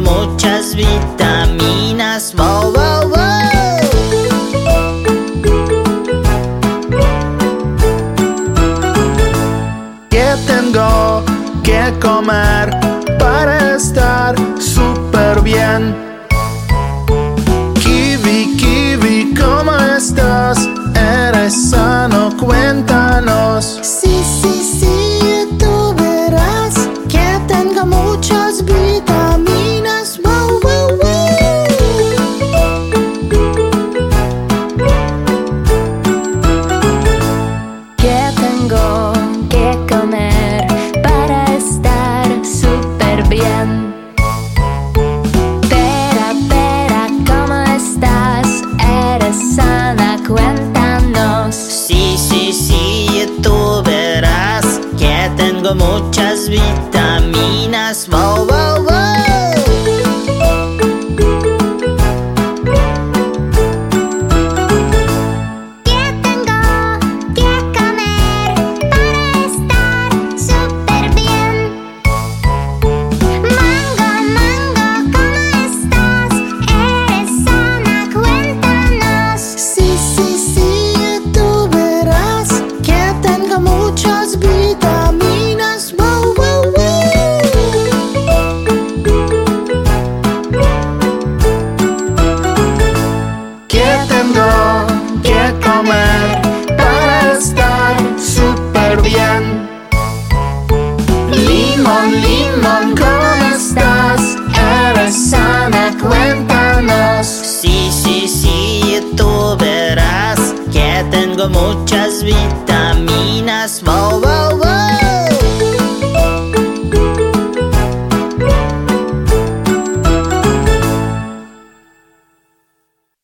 muchas vitaminas. Wow, wow, wow. ¿Qué tengo que comer? muchas vitaminas. Boba. Limón, limón, ¿cómo estás? ¿Eres sana? Cuéntanos. Sí, sí, sí, tú verás que tengo muchas vitaminas. Wow, wow, wow.